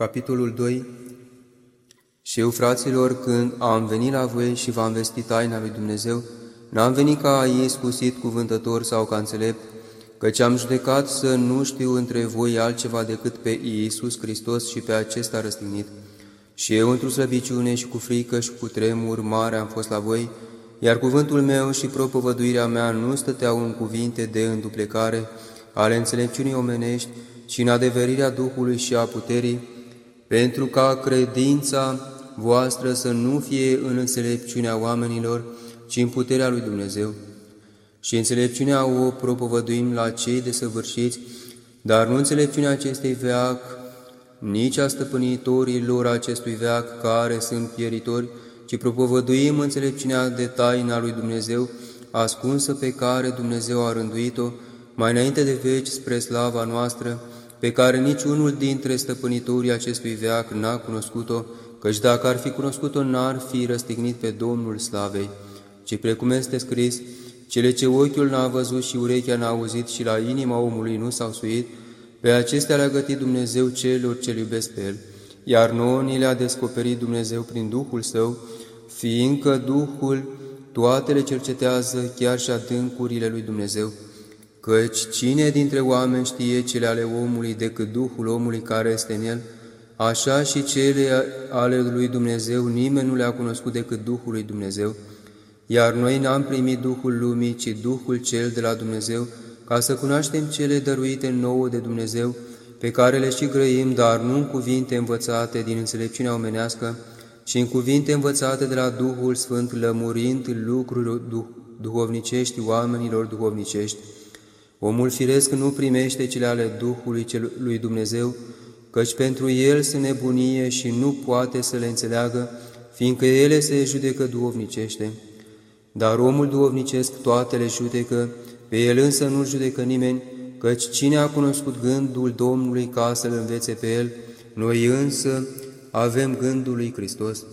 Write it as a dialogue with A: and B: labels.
A: Capitolul 2 Și eu, fraților, când am venit la voi și v-am vestit taina lui Dumnezeu, n-am venit ca a ei scusit cuvântător sau ca înțelept, căci am judecat să nu știu între voi altceva decât pe Iisus Hristos și pe acesta răstignit. Și eu, într-o slăbiciune și cu frică și cu tremur mare am fost la voi, iar cuvântul meu și propovăduirea mea nu stăteau în cuvinte de înduplecare ale înțelepciunii omenești, ci în adeverirea Duhului și a puterii, pentru ca credința voastră să nu fie în înțelepciunea oamenilor, ci în puterea lui Dumnezeu. Și înțelepciunea o propovăduim la cei desăvârșiți, dar nu înțelepciunea acestei veac, nici a stăpânitorilor acestui veac care sunt pieritori, ci propovăduim înțelepciunea de taina lui Dumnezeu, ascunsă pe care Dumnezeu a rânduit-o mai înainte de veci spre slava noastră, pe care niciunul dintre stăpânitorii acestui veac n-a cunoscut-o, căci dacă ar fi cunoscut-o, n-ar fi răstignit pe Domnul Slavei, ci precum este scris, cele ce ochiul n-a văzut și urechea n-a auzit și la inima omului nu s-au suit, pe acestea le-a gătit Dumnezeu celor ce iubesc pe El, iar nouă ni le-a descoperit Dumnezeu prin Duhul Său, fiindcă Duhul toate le cercetează chiar și adâncurile lui Dumnezeu, Căci cine dintre oameni știe cele ale omului decât Duhul omului care este în el, așa și cele ale lui Dumnezeu nimeni nu le-a cunoscut decât Duhul lui Dumnezeu, iar noi n-am primit Duhul lumii, ci Duhul cel de la Dumnezeu, ca să cunoaștem cele dăruite nouă de Dumnezeu, pe care le și grăim, dar nu în cuvinte învățate din înțelepciunea omenească, ci în cuvinte învățate de la Duhul Sfânt, lămurind lucruri duhovnicești oamenilor duhovnicești. Omul firesc nu primește cele ale Duhului lui Dumnezeu, căci pentru el sunt nebunie și nu poate să le înțeleagă, fiindcă ele se judecă duovnicește. Dar omul duovnicesc toate le judecă, pe el însă nu judecă nimeni, căci cine a cunoscut gândul Domnului ca să-l învețe pe el, noi însă avem gândul lui Hristos.